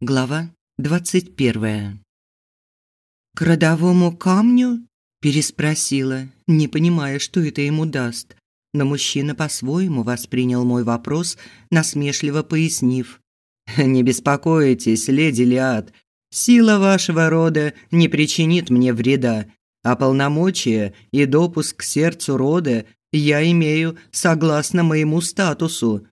Глава двадцать первая. «К родовому камню?» – переспросила, не понимая, что это ему даст. Но мужчина по-своему воспринял мой вопрос, насмешливо пояснив. «Не беспокойтесь, леди Лиад, сила вашего рода не причинит мне вреда, а полномочия и допуск к сердцу рода я имею согласно моему статусу».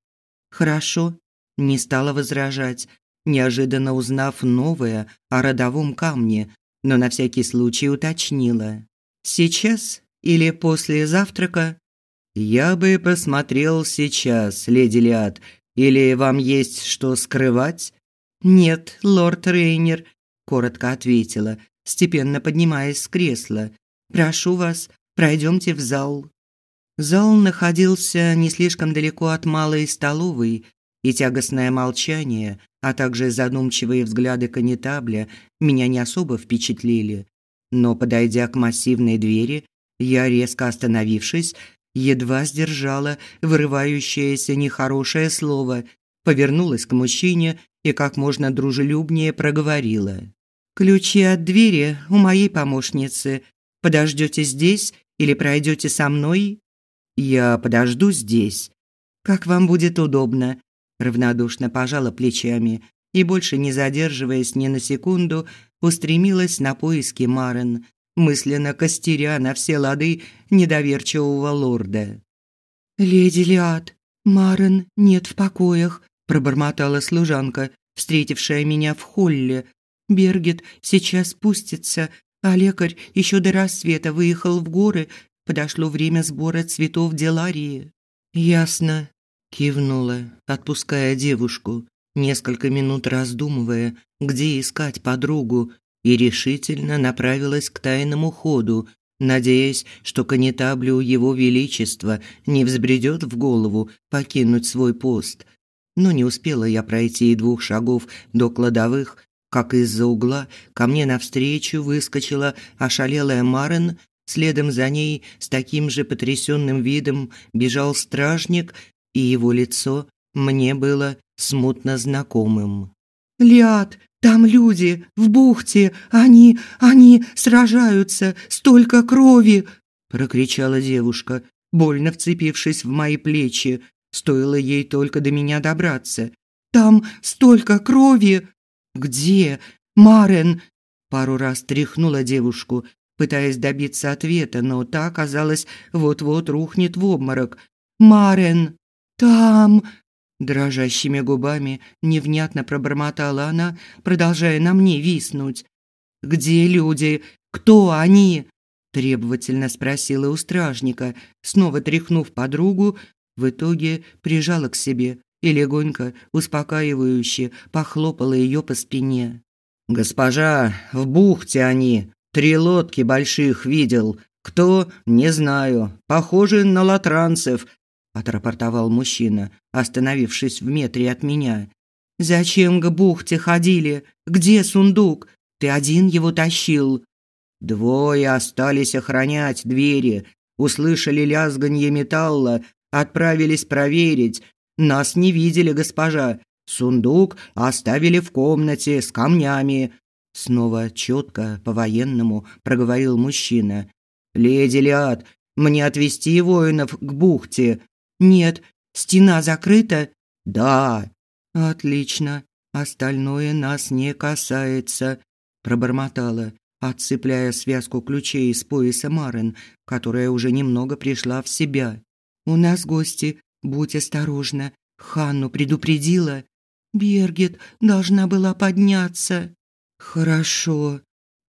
«Хорошо», – не стала возражать, неожиданно узнав новое о родовом камне, но на всякий случай уточнила. «Сейчас или после завтрака?» «Я бы посмотрел сейчас, леди Лиад. Или вам есть что скрывать?» «Нет, лорд Рейнер», – коротко ответила, степенно поднимаясь с кресла. «Прошу вас, пройдемте в зал». Зал находился не слишком далеко от малой столовой, и тягостное молчание, а также задумчивые взгляды канитабля меня не особо впечатлили. Но, подойдя к массивной двери, я, резко остановившись, едва сдержала вырывающееся нехорошее слово, повернулась к мужчине и как можно дружелюбнее проговорила. «Ключи от двери у моей помощницы. Подождете здесь или пройдете со мной?» «Я подожду здесь». «Как вам будет удобно равнодушно пожала плечами и больше не задерживаясь ни на секунду, устремилась на поиски Марен, мысленно костеря на все лады недоверчивого лорда. «Леди Лиад, Марен нет в покоях», – пробормотала служанка, встретившая меня в холле. «Бергет сейчас спустится, а лекарь еще до рассвета выехал в горы, подошло время сбора цветов Деларии». «Ясно», Кивнула, отпуская девушку, несколько минут раздумывая, где искать подругу, и решительно направилась к тайному ходу, надеясь, что канитаблю его величества не взбредет в голову покинуть свой пост. Но не успела я пройти и двух шагов до кладовых, как из-за угла ко мне навстречу выскочила ошалелая Марен, следом за ней с таким же потрясенным видом бежал стражник и его лицо мне было смутно знакомым. «Лиад, там люди, в бухте, они, они сражаются, столько крови!» прокричала девушка, больно вцепившись в мои плечи. Стоило ей только до меня добраться. «Там столько крови!» «Где? Марен?» Пару раз тряхнула девушку, пытаясь добиться ответа, но та, казалось, вот-вот рухнет в обморок. «Марен!» «Там...» Дрожащими губами невнятно пробормотала она, продолжая на мне виснуть. «Где люди? Кто они?» Требовательно спросила у стражника, снова тряхнув подругу, в итоге прижала к себе и легонько, успокаивающе похлопала ее по спине. «Госпожа, в бухте они. Три лодки больших видел. Кто? Не знаю. Похожи на латранцев отрапортовал мужчина, остановившись в метре от меня. Зачем к бухте ходили? Где сундук? Ты один его тащил. Двое остались охранять двери. Услышали лязганье металла, отправились проверить. Нас не видели, госпожа. Сундук оставили в комнате с камнями. Снова четко по-военному проговорил мужчина. Леди Лиад, мне отвезти воинов к бухте. Нет, стена закрыта? Да. Отлично. Остальное нас не касается, пробормотала, отцепляя связку ключей из пояса Марен, которая уже немного пришла в себя. У нас гости, будь осторожна. Ханну предупредила. Бергет должна была подняться. Хорошо,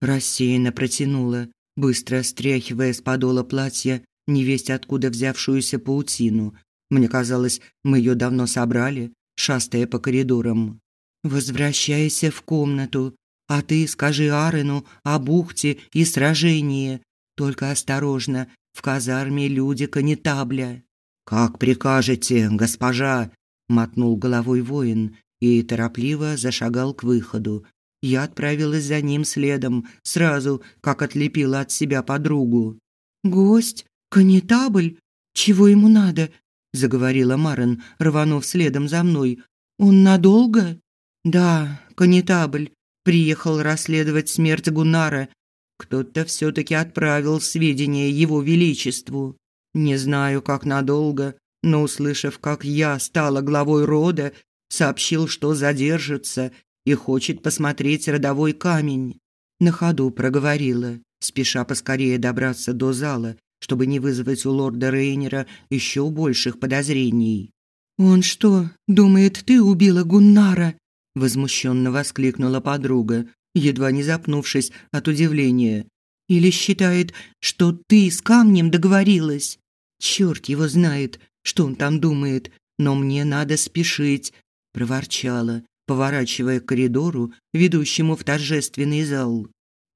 рассеянно протянула, быстро стряхивая с подола платья невесть откуда взявшуюся паутину. Мне казалось, мы ее давно собрали, шастая по коридорам. «Возвращайся в комнату, а ты скажи Арену о бухте и сражении. Только осторожно, в казарме люди канитабля». «Как прикажете, госпожа!» – мотнул головой воин и торопливо зашагал к выходу. Я отправилась за ним следом, сразу, как отлепила от себя подругу. «Гость «Конетабль? Чего ему надо?» – заговорила Марен, рванув следом за мной. «Он надолго?» «Да, конетабль, приехал расследовать смерть Гуннара. Кто-то все-таки отправил сведения его величеству. Не знаю, как надолго, но, услышав, как я стала главой рода, сообщил, что задержится и хочет посмотреть родовой камень. На ходу проговорила, спеша поскорее добраться до зала, чтобы не вызвать у лорда Рейнера еще больших подозрений. «Он что, думает, ты убила Гуннара?» возмущенно воскликнула подруга, едва не запнувшись от удивления. Или считает, что ты с камнем договорилась? Черт его знает, что он там думает, но мне надо спешить, проворчала, поворачивая к коридору, ведущему в торжественный зал.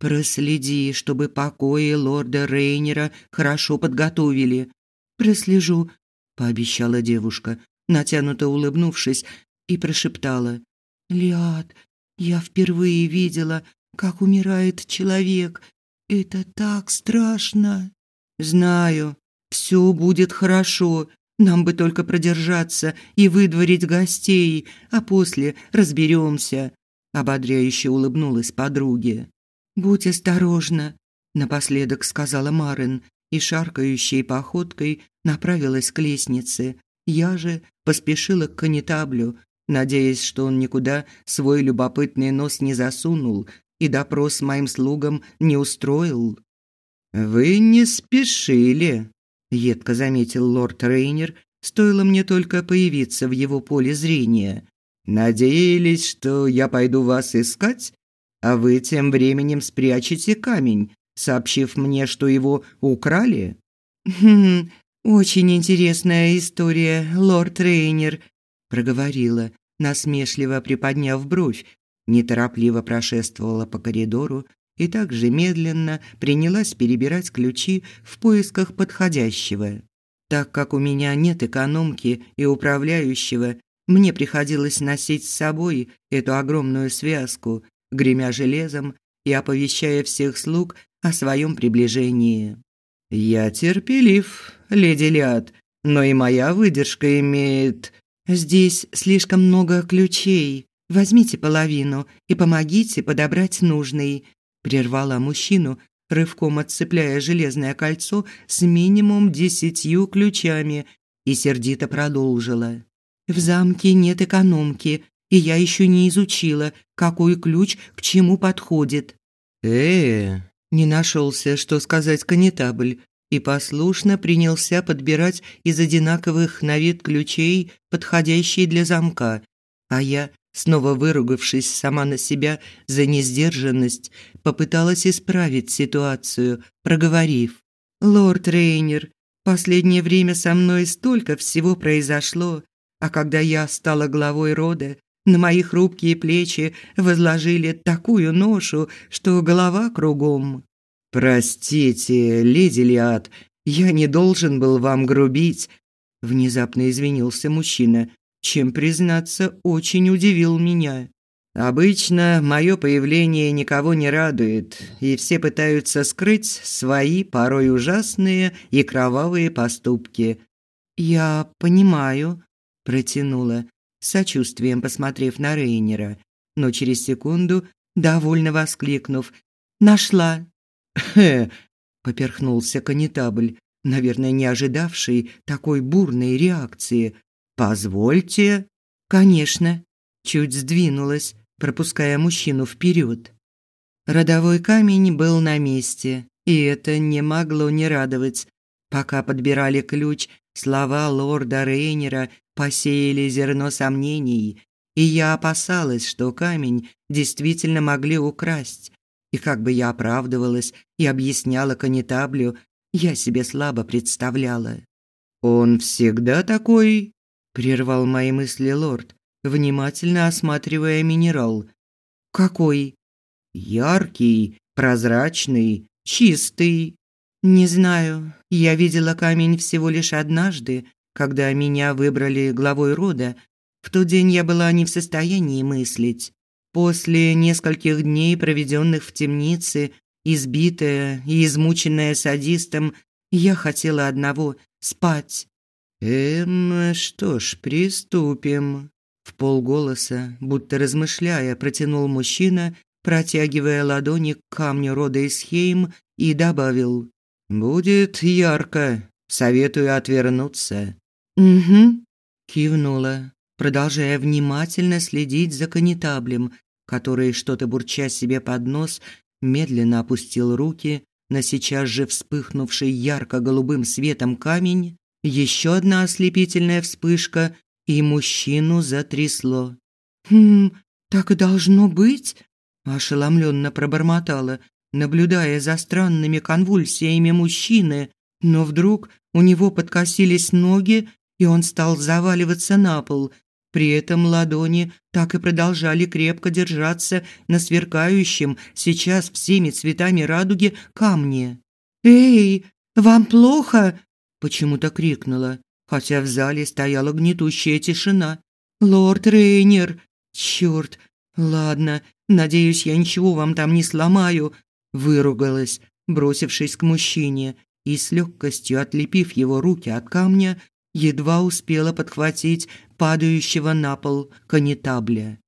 Проследи, чтобы покои лорда Рейнера хорошо подготовили. Прослежу, пообещала девушка, натянуто улыбнувшись, и прошептала: Лиад, я впервые видела, как умирает человек. Это так страшно. Знаю, все будет хорошо. Нам бы только продержаться и выдворить гостей, а после разберемся. Ободряюще улыбнулась подруге. Будь осторожна, напоследок сказала Марин и шаркающей походкой направилась к лестнице. Я же поспешила к канитаблю, надеясь, что он никуда свой любопытный нос не засунул и допрос моим слугам не устроил. «Вы не спешили», – едко заметил лорд Рейнер, стоило мне только появиться в его поле зрения. «Надеялись, что я пойду вас искать, а вы тем временем спрячете камень, сообщив мне, что его украли?» «Хм, очень интересная история, лорд Рейнер», – проговорила, насмешливо приподняв бровь, неторопливо прошествовала по коридору и также медленно принялась перебирать ключи в поисках подходящего. Так как у меня нет экономки и управляющего, мне приходилось носить с собой эту огромную связку, гремя железом и оповещая всех слуг о своем приближении. «Я терпелив, леди Лиад, но и моя выдержка имеет Здесь слишком много ключей. Возьмите половину и помогите подобрать нужный. Прервала мужчину, рывком отцепляя железное кольцо с минимум десятью ключами и сердито продолжила. В замке нет экономки, и я еще не изучила, какой ключ к чему подходит. Э, не нашелся, что сказать конетабль, и послушно принялся подбирать из одинаковых на вид ключей подходящие для замка, а я, снова выругавшись сама на себя за несдержанность, попыталась исправить ситуацию, проговорив: "Лорд Рейнер, последнее время со мной столько всего произошло, а когда я стала главой рода, на мои хрупкие плечи возложили такую ношу, что голова кругом. «Простите, леди Лиад, я не должен был вам грубить», – внезапно извинился мужчина, чем, признаться, очень удивил меня. «Обычно мое появление никого не радует, и все пытаются скрыть свои порой ужасные и кровавые поступки». «Я понимаю», – протянула, сочувствием посмотрев на Рейнера, но через секунду, довольно воскликнув, «Нашла!» «Хе!» – поперхнулся конетабль, наверное, не ожидавший такой бурной реакции. «Позвольте?» «Конечно!» – чуть сдвинулась, пропуская мужчину вперед. Родовой камень был на месте, и это не могло не радовать. Пока подбирали ключ, слова лорда Рейнера посеяли зерно сомнений, и я опасалась, что камень действительно могли украсть. И как бы я оправдывалась и объясняла конетаблю, я себе слабо представляла. «Он всегда такой?» – прервал мои мысли лорд, внимательно осматривая минерал. «Какой?» «Яркий, прозрачный, чистый». «Не знаю. Я видела камень всего лишь однажды, когда меня выбрали главой рода. В тот день я была не в состоянии мыслить. После нескольких дней, проведенных в темнице, избитая и измученная садистом, я хотела одного – спать. «Эм, что ж, приступим», – В полголоса, будто размышляя, протянул мужчина, протягивая ладони к камню рода Исхейм и добавил «Будет ярко, советую отвернуться». «Угу», кивнула, продолжая внимательно следить за конетаблем, который, что-то бурча себе под нос, медленно опустил руки на сейчас же вспыхнувший ярко-голубым светом камень, еще одна ослепительная вспышка, и мужчину затрясло. «Хм, так и должно быть?» – ошеломленно пробормотала, наблюдая за странными конвульсиями мужчины, но вдруг у него подкосились ноги, и он стал заваливаться на пол. При этом ладони так и продолжали крепко держаться на сверкающем сейчас всеми цветами радуги камне. «Эй, вам плохо?» – почему-то крикнула, хотя в зале стояла гнетущая тишина. «Лорд Рейнер! Чёрт! Ладно, надеюсь, я ничего вам там не сломаю!» Выругалась, бросившись к мужчине, и с легкостью отлепив его руки от камня, едва успела подхватить падающего на пол канитабля.